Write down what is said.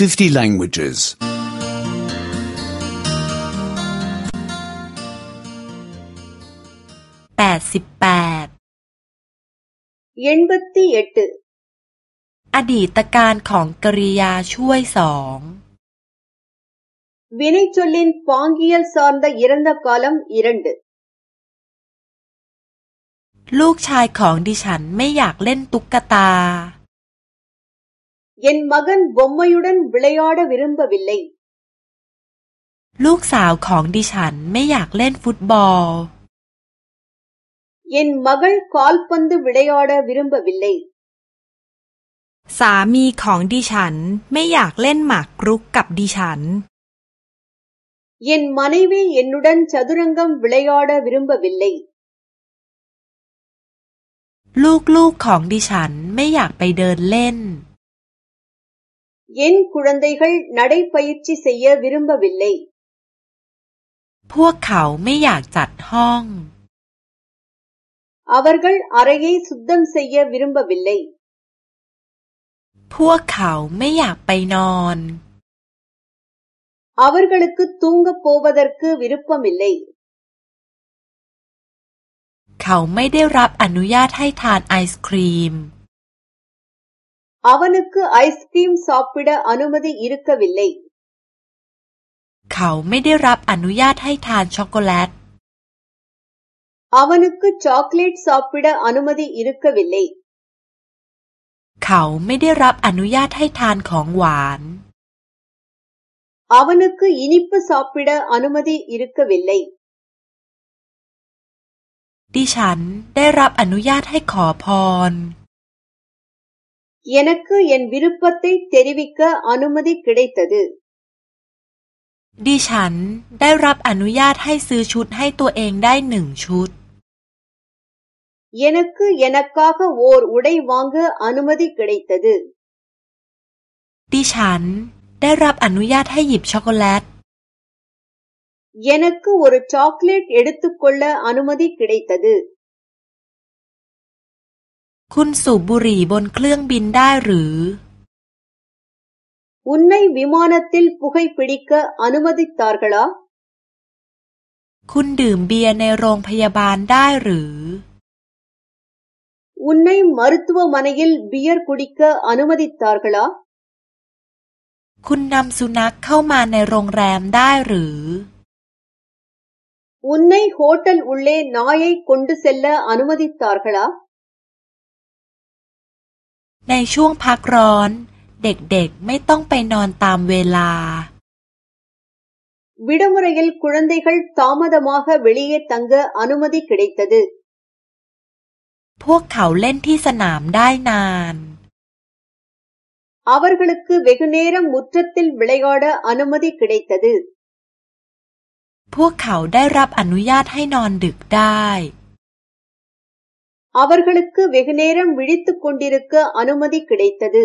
50 languages. 88อดีตการของกริยาช่วยสองวินை ச ்ลิน்องก் பாங்கியல் சார்ந்த ั ற ந ் த க ลูกชายของดิฉันไม่อยากเล่นตุ๊กตาย ன นมั ன ் பொம்மையுடன் விளையாட வ ிิு ம ் ப வ ி ல ் ல ைลูกสาวของดิฉันไม่อยากเล่นฟุตบอลย็นมักันคอลปันด์วิ่งยอดวิริมบ่วิ่เลยสามีของดิฉันไม่อยากเล่นหมากรุกกับดิฉันย็นมันิวีเย็นนุดันชาดุรังกัมวิ่งยอดวิริมบ่วิ่เลยลูกๆของดิฉันไม่อยากไปเดินเล่น என் குழந்தைகள் நடைப்பயிற்சி செய்ய விரும்பவில்லை พวกเขาไม่อยากจัดห้อง அவர்கள் அறையை சுத்தம் செய்ய விரும்பவில்லை พวกเขาไม่อยากไปนอน அவர்களுக்கு தூங்கப் போவதற்கு விருப்பமில்லை เขาไม่ได้รับอนุญาตให้ทานไอศครีม அவனுக்கு ஐஸ்கிரீம் சாப்பிட அனுமதி இருக்கவில்லை เขาไม่ได้รับอนุญาตให้ทานช็อกโกแลต அவனுக்கு சாக்லேட் சாப்பிட அனுமதி இருக்கவில்லை เขาไม่ได้รับอนุญาตให้ทานของหวาน அவனுக்கு இனிப்பு சாப்பிட அனுமதி இருக்கவில்லை ดิฉันได้รับอนุญาตให้ขอพร எனக்கு என் விருப்பத்தை தெரிவிக்க அனுமதி கிடைத்தது ดิฉันได้รับอนุญาตให้ซื้อชุดให้ตัวเองได้หนึ่งชุด எனக்கு எனக்காக ஓர் உடை வாங்க அனுமதி கிடைத்தது ดิฉันได้รับอนุญาตให้หยิบช็อกโกแลต எனக்கு ஒரு சாக்லேட் எடுத்துக்கொள்ள அனுமதி கிடைத்தது คุณสูบบุหรี่บนเครื่องบินได้หรือ உன்னை விமானத்தில் புகைப்பிடிக்க அனுமதித்தார்களா คุณดื่มเบียร์ในโรงพยาบาลได้หรือ உன்னை மருத்துவமனையில் பியர் குடிக்க அனுமதித்தார்களா คุณนำสุนัขเข้ามาในโรงแรมได้หรือ உன்னை ஹோட்டல் உள்ளே நாயை கொண்டு செல்ல அனுமதித்தார்களா ในช่วงพักร้อนเด็กๆ ไม่ต้องไปนอนตามเวลา วิดมุระเกลคุรันเดยกัลตอมาดมาฟะเวลีเยตังกออนุมาดิคิดิตดพวกเขาเล่นที่สนามได้นาน อาวุธลักกเวกเนรมุตรตติลบดีกอดะอนุมาดิคิดิตดพวกเขาได้รับอนุญาตให้นอนดึกได้ அவர்களுக்கு வெகுநேரம் விழித்துக் கொண்டிருக்க அனுமதி கிடைத்தது.